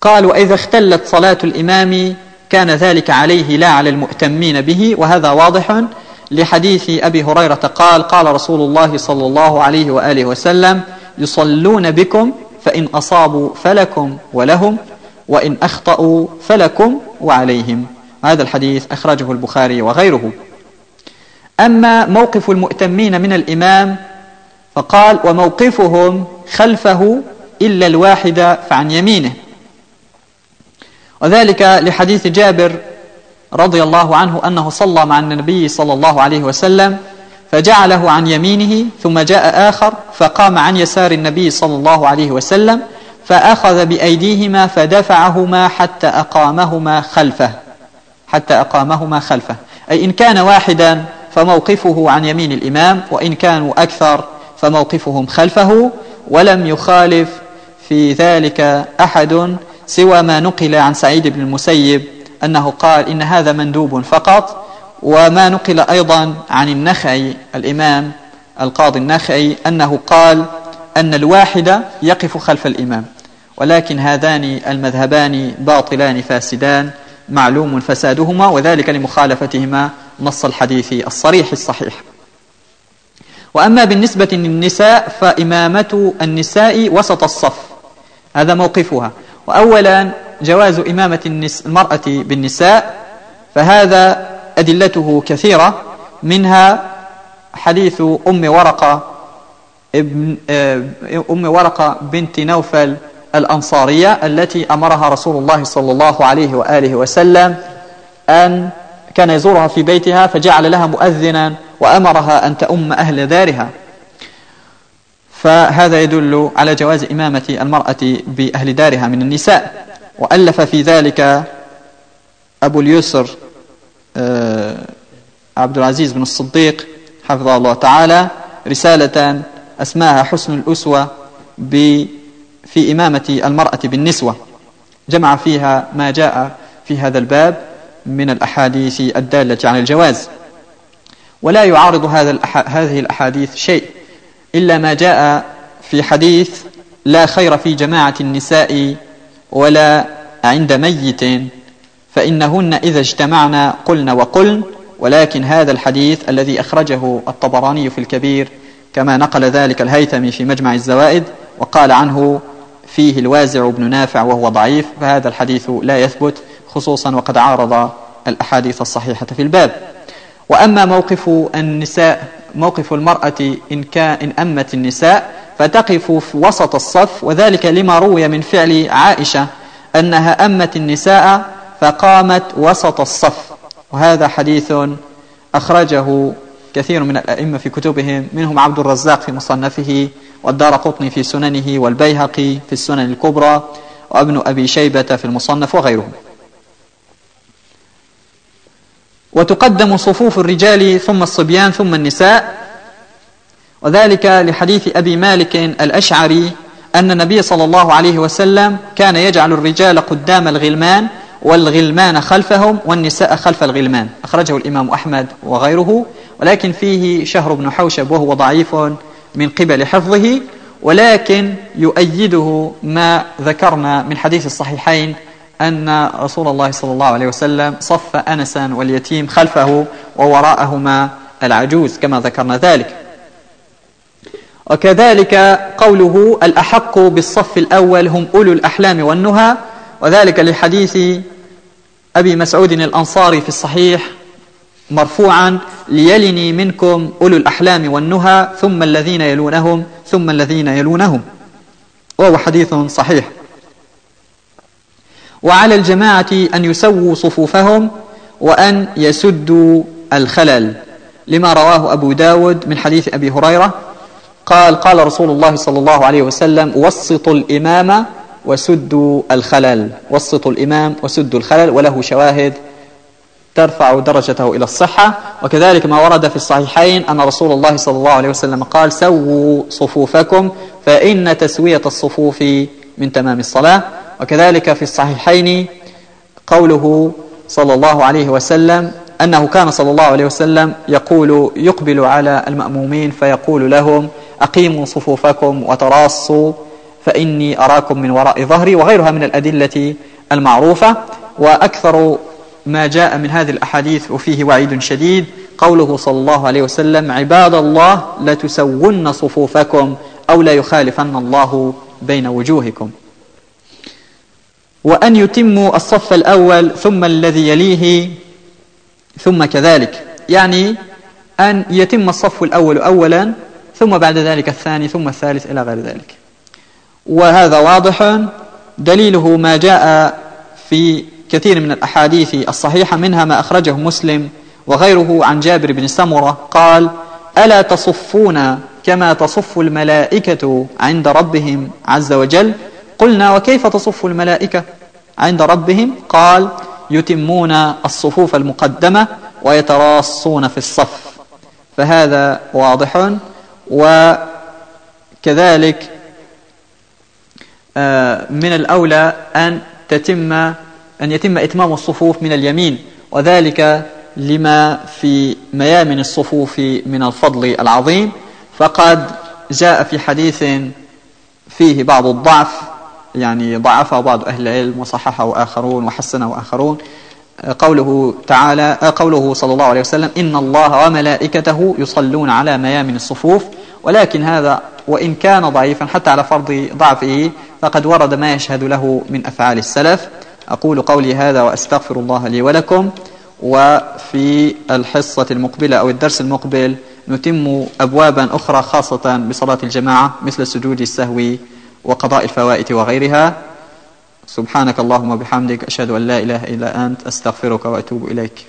قال وإذا اختلت صلاة الإمام كان ذلك عليه لا على المؤتمين به وهذا واضح لحديث أبي هريرة قال قال رسول الله صلى الله عليه وآله وسلم يصلون بكم فإن أصابوا فلكم ولهم وإن أخطأوا فلكم وعليهم. هذا الحديث أخرجه البخاري وغيره. أما موقف المؤتمين من الإمام فقال وموقفهم خلفه إلا الواحد فعن يمينه. وذلك لحديث جابر رضي الله عنه أنه صلى مع النبي صلى الله عليه وسلم فجعله عن يمينه ثم جاء آخر فقام عن يسار النبي صلى الله عليه وسلم فأخذ بأيديهما فدفعهما حتى أقامهما خلفه حتى أقامهما خلفه. أي إن كان واحدا فموقفه عن يمين الإمام وإن كانوا أكثر فموقفهم خلفه ولم يخالف في ذلك أحد سوى ما نقل عن سعيد بن المسيب أنه قال إن هذا مندوب فقط. وما نقل أيضا عن النخعي الإمام القاضي النخعي أنه قال أن الواحد يقف خلف الإمام ولكن هذان المذهبان باطلان فاسدان معلوم فسادهما وذلك لمخالفتهما نص الحديث الصريح الصحيح. وأما بالنسبة للنساء فإمامة النساء وسط الصف. هذا موقفها. وأولا جواز إمامة المرأة بالنساء فهذا أدلته كثيرة. منها حديث أم ورقة ابن آه، أم ورقة بنت نوفل الأنصارية التي أمرها رسول الله صلى الله عليه وآله وسلم أن كان يزورها في بيتها فجعل لها مؤذنا وأمرها أن تؤم أهل دارها. فهذا يدل على جواز إمامة المرأة بأهل دارها من النساء. وألف في ذلك أبو اليسر آه، عبد العزيز بن الصديق حفظه الله تعالى رسالة أسماها حسن الأسوة في إمامة المرأة بالنسوة. جمع فيها ما جاء في هذا الباب. من الأحاديث الدالة على الجواز. ولا يعارض هذا هذه الأحاديث شيء إلا ما جاء في حديث لا خير في جماعة النساء ولا عند ميت فإنهن إذا اجتمعنا قلن وقلن. ولكن هذا الحديث الذي أخرجه الطبراني في الكبير كما نقل ذلك الهيثمي في مجمع الزوائد وقال عنه فيه الوازع بن نافع وهو ضعيف فهذا الحديث لا يثبت. خصوصا وقد عارض الأحاديث الصحيحة في الباب. وأما موقف النساء موقف المرأة إن, كان إن أمت النساء فتقف في وسط الصف وذلك لما روي من فعل عائشة أنها أمت النساء فقامت وسط الصف. وهذا حديث أخرجه كثير من الأئمة في كتبهم منهم عبد الرزاق في مصنفه والدار قطني في سننه والبيهقي في السنن الكبرى وابن أبي شيبة في المصنف وغيرهم. وتقدم صفوف الرجال ثم الصبيان ثم النساء. وذلك لحديث أبي مالك الأشعري أن النبي صلى الله عليه وسلم كان يجعل الرجال قدام الغلمان والغلمان خلفهم والنساء خلف الغلمان. أخرجه الإمام أحمد وغيره. ولكن فيه شهر بن حوشب وهو ضعيف من قبل حفظه. ولكن يؤيده ما ذكرنا من حديث الصحيحين أن رسول الله صلى الله عليه وسلم صف أنسا واليتيم خلفه ووراءهما العجوز كما ذكرنا ذلك. وكذلك قوله الأحق بالصف الأول هم أولو الأحلام والنهى وذلك لحديث أبي مسعود الأنصاري في الصحيح مرفوعا ليلني منكم أولو الأحلام والنهى ثم الذين يلونهم ثم الذين يلونهم. وهو حديث صحيح. وعلى الجماعة أن يسووا صفوفهم وأن يسدوا الخلل لما رواه أبو داود من حديث أبي هريرة قال قال رسول الله صلى الله عليه وسلم وسطوا الإمام وسدوا الخلل. وسطوا الإمام وسدوا الخلل وله شواهد ترفع درجته إلى الصحة. وكذلك ما ورد في الصحيحين أن رسول الله صلى الله عليه وسلم قال سووا صفوفكم فإن تسوية الصفوف من تمام الصلاة. وكذلك في الصحيحين قوله صلى الله عليه وسلم أنه كان صلى الله عليه وسلم يقول يقبل على المأمومين فيقول لهم أقيموا صفوفكم وتراصوا فإني أراكم من وراء ظهري وغيرها من الأدلة المعروفة وأكثر ما جاء من هذه الأحاديث وفيه وعيد شديد قوله صلى الله عليه وسلم عباد الله لتسون صفوفكم أو لا يخالفن الله بين وجوهكم وأن يتموا الصف الأول ثم الذي يليه ثم كذلك. يعني أن يتم الصف الأول أولا ثم بعد ذلك الثاني ثم الثالث إلى غير ذلك. وهذا واضح. دليله ما جاء في كثير من الأحاديث الصحيحة منها ما أخرجه مسلم وغيره عن جابر بن سمرة. قال ألا تصفون كما تصف الملائكة عند ربهم عز وجل؟ قلنا وكيف تصف الملائكة؟ عند ربهم قال يتمون الصفوف المقدمة ويتراصون في الصف. فهذا واضح وكذلك آه، من الأولى أن تتم أن يتم إتمام الصفوف من اليمين وذلك لما في ميامن الصفوف من الفضل العظيم. فقد جاء في حديث فيه بعض الضعف يعني ضعفه بعض أهل العلم وصححه آخرون وحسنه آخرون. قوله تعالى قوله صلى الله عليه وسلم إن الله وملائكته يصلون على ميامن الصفوف ولكن هذا وإن كان ضعيفا حتى على فرض ضعفه فقد ورد ما يشهد له من أفعال السلف. أقول قولي هذا وأستغفر الله لي ولكم. وفي الحصة المقبلة أو الدرس المقبل نتم أبوابا أخرى خاصة بصلاة الجماعة مثل سجود السهو وقضاء الفوائت وغيرها. سبحانك اللهم وبحمدك أشهد أن لا إله إلا أنت أستغفرك وأتوب إليك.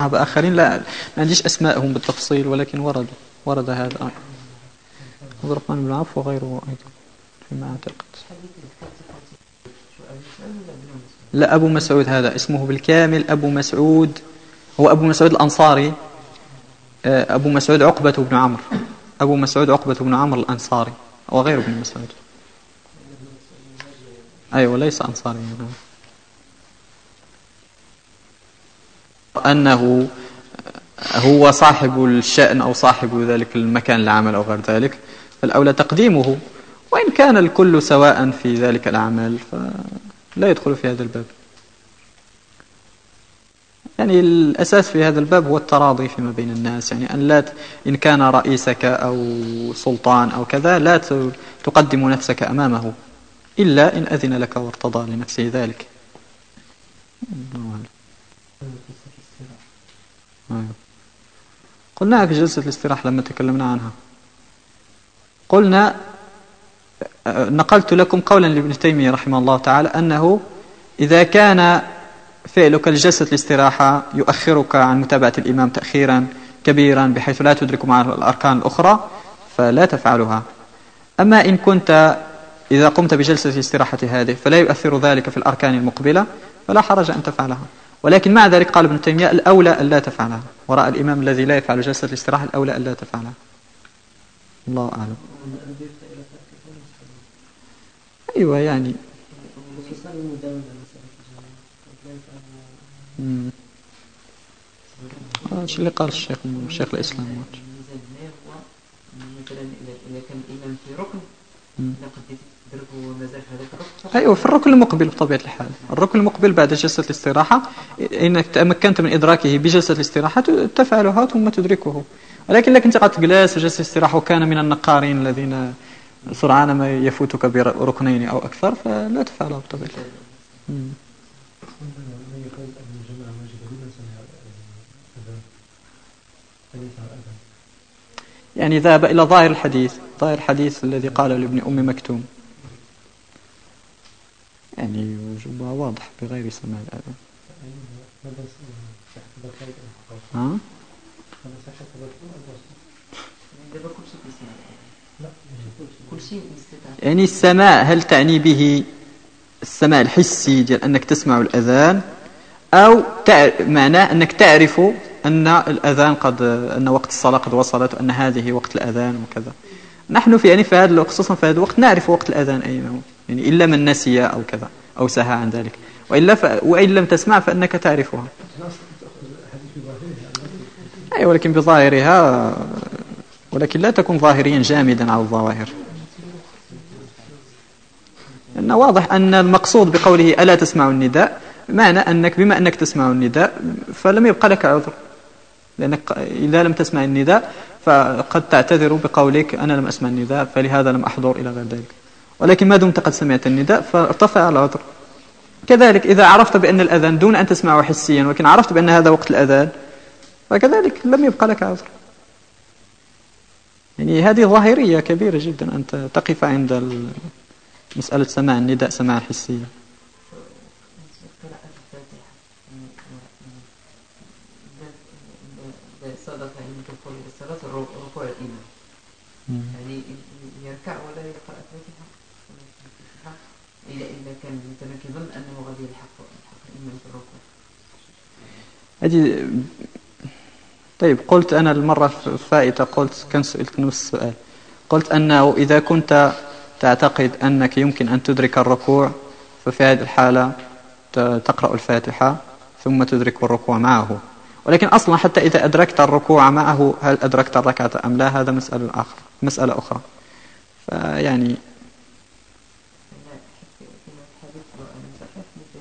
آخرين لا ما عنديش أسماءهم بالتفصيل ولكن ورد ورد هذا. عبد الرحمن بن عوف وغيره أيضا فيما أعتقد. لا أبو مسعود هذا اسمه بالكامل أبو مسعود. هو أبو مسعود الأنصاري. أبو مسعود عقبة بن عمرو. أبو مسعود عقبة بن عمرو الأنصاري وغير ابن مسعود. أيوة ليس أنصاري. أنه هو صاحب الشأن أو صاحب ذلك المكان العمل أو غير ذلك فالأولى تقديمه. وإن كان الكل سواء في ذلك الأعمال فلا يدخل في هذا الباب. يعني الأساس في هذا الباب هو التراضي فيما بين الناس يعني أن لا إن كان رئيسك أو سلطان أو كذا لا تقدم نفسك أمامه إلا إن أذن لك وارتضى لنفسه ذلك. قلناها في جلسة الاستراحة لما تكلمنا عنها. قلنا نقلت لكم قولا لابن تيمية رحمه الله تعالى أنه إذا كان فعلك لجلسة الاستراحة يؤخرك عن متابعة الإمام تأخيرا كبيرا بحيث لا تدرك مع الأركان الأخرى فلا تفعلها. أما إن كنت إذا قمت بجلسة الاستراحة هذه فلا يؤثر ذلك في الأركان المقبلة فلا حرج أن تفعلها. ولكن مع ذلك قال ابن تيمية الأولى أن لا تفعلها. وراء الإمام الذي لا يفعل جلسة الاستراحة الأولى أن لا تفعلها. الله أعلم. أيوة يعني. إيش اللي قال الشيخ شيخ الإسلام؟ مثلا إذا كان الإمام في ركن أيوة في الركن المقبل بطبيعة الحال. الركن المقبل بعد جلسة الاستراحة إنك تمكنت من إدراكه بجلسة الاستراحة تفعلها ثم تدركه. ولكن لكن تقعد تجلس جلسة الاستراحة وكان من النقارين الذين سرعان ما يفوتك بركنين أو أكثر فلا تفعلها بطبيعة الحال. يعني ذهب إلى ظاهر الحديث ظاهر الحديث الذي قال لابن أم مكتوم. يعني وجوبها واضح بغير سماع الأذان ها؟ يعني السماع هل تعني به السماع الحسي ديال أنك تسمع الأذان؟ أو معناه أنك تعرف أن الأذان قد أن وقت الصلاة قد وصلت وأن هذه وقت الأذان وكذا. نحن في يعني في هذا خصوصا في هذا الوقت نعرف وقت الأذان أين هو. يعني إلا من نسي أو كذا أو سهى عن ذلك. وإلا ف... وإن لم تسمع فإنك تعرفها. أي ولكن بظاهرها ولكن لا تكون ظاهريا جامدا على الظواهر. لأن واضح أن المقصود بقوله ألا تسمع النداء معنى أنك بما أنك تسمع النداء فلم يبقى لك عذر. لأنك إذا لم تسمع النداء فقد تعتذر بقولك أنا لم أسمع النداء فلهذا لم أحضر إلى غير ذلك. ولكن ما دمت قد سمعت النداء فارتفع العذر. كذلك إذا عرفت بأن الأذان دون أن تسمعه حسيا ولكن عرفت بأن هذا وقت الأذان فكذلك لم يبقى لك عذر. يعني هذه ظاهرية كبيرة جدا أن تقف عند مسألة سماع النداء سماع حسيا يعني يركع ولا يقرأ الفاتحة إذا إذا كان متمكن أنه غادي يلحق الإمام في الركوع هذه طيب قلت أنا المرة الفائتة قلت كان سئلت نفس السؤال. قلت أنه إذا كنت تعتقد أنك يمكن أن تدرك الركوع ففي هذه الحالة تقرأ الفاتحة ثم تدرك الركوع معه. ولكن أصلا حتى إذا أدركت الركوع معه هل أدركت الركعة أم لا؟ هذا مسألة آخر مسألة أخرى. فيعني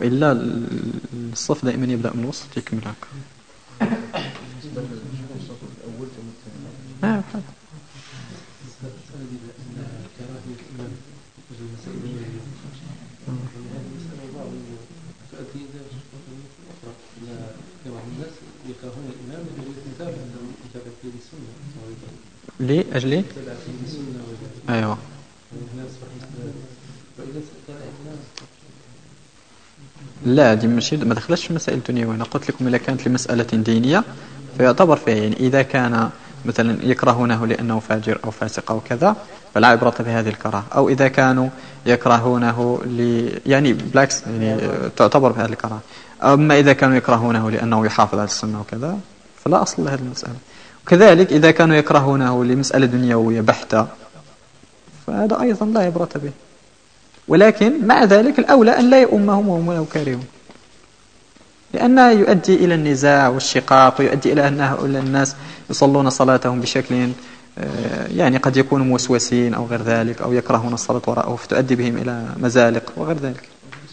وإلا الصف دائما يبدأ من الوسط يكمل هكا آه لأجل أيوة. لا دي ماشي ما دخلتش في مسائل دنيوية. أنا قلت لكم إذا كانت لمسألة دينية فيعتبر فيها يعني إذا كان مثلا يكرهونه لأنه فاجر أو فاسق أو كذا فلا عبرة بهذه الكراهة. أو إذا كانوا يكرهونه ل يعني بالعكس يعني تعتبر بهذه الكراهة. أما إذا كانوا يكرهونه لأنه يحافظ على السنة وكذا فلا أصل لهذه المسألة. كذلك إذا كانوا يكرهونه لمسألة دنيوية بحتة فهذا أيضا لا عبرة به. ولكن مع ذلك الأولى أن لا يؤمهم وهم لو كارهون. لأنه يؤدي إلى النزاع والشقاق ويؤدي إلى أن هؤلاء الناس يصلون صلاتهم بشكل آه، يعني قد يكونوا موسوسين أو غير ذلك أو يكرهون الصلاة وراءه فتؤدي بهم إلى مزالق وغير ذلك.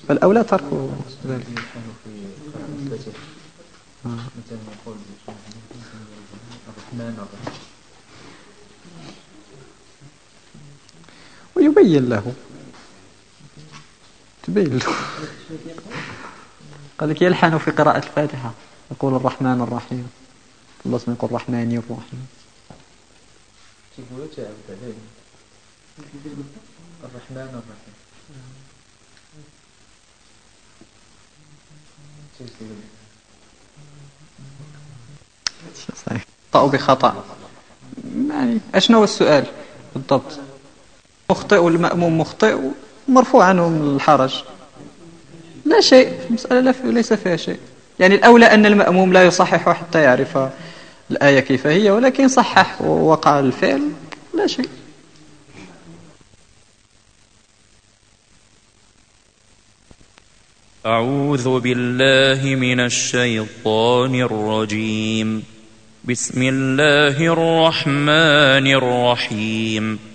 فالأولى ترك ذلك. ويبين له تبين له قال لك يلحن في قراءة الفاتحة. يقول الرحمن الرحيم. الله اسمه يقول الرحمن الرحيم. الرحمن الرحيم. صحيح طأ بخطأ. يعني أشنو السؤال بالضبط؟ مخطئ والمأموم مخطئ؟ ومرفوع عنه الحرج. لا شيء المسألة ليس فيها شيء. يعني الأولى أن المأموم لا يصحح حتى يعرف الآية كيف هي ولكن صحح ووقع الفعل لا شيء. أعوذ بالله من الشيطان الرجيم. بسم الله الرحمن الرحيم.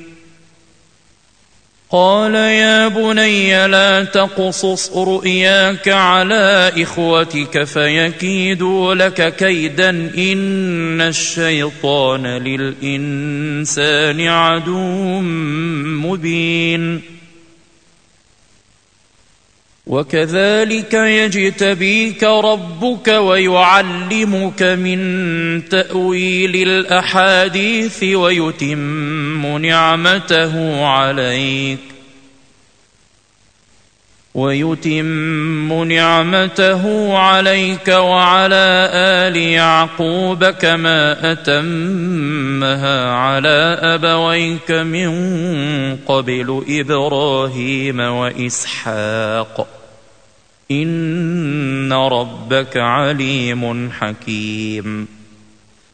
قال يا بني لا تقصص رؤياك على إخوتك فيكيدوا لك كيدا إن الشيطان للإنسان عدو مبين وكذلك يجتبيك ربك ويعلمك من تأويل الأحاديث ويتم نعمته عليك. ويتم نعمته عليك وعلى آل يعقوب كما أتمها على أبويك من قبل إبراهيم وإسحاق. إن ربك عليم حكيم.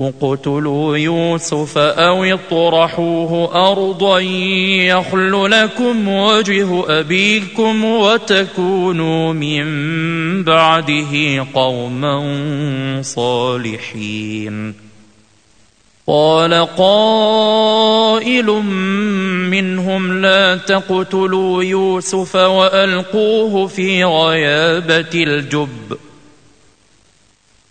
اقتلوا يوسف أو اطرحوه أرضا يخل لكم وجه أبيكم وتكونوا من بعده قوما صالحين. قال قائل منهم لا تقتلوا يوسف وألقوه في غيابة الجب.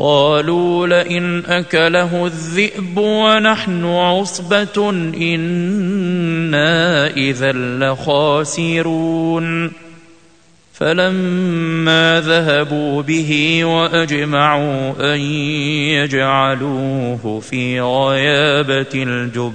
قالوا لئن أكله الذئب ونحن عصبة إنا إذا لخاسرون. فلما ذهبوا به وأجمعوا أن يجعلوه في غيابة الجب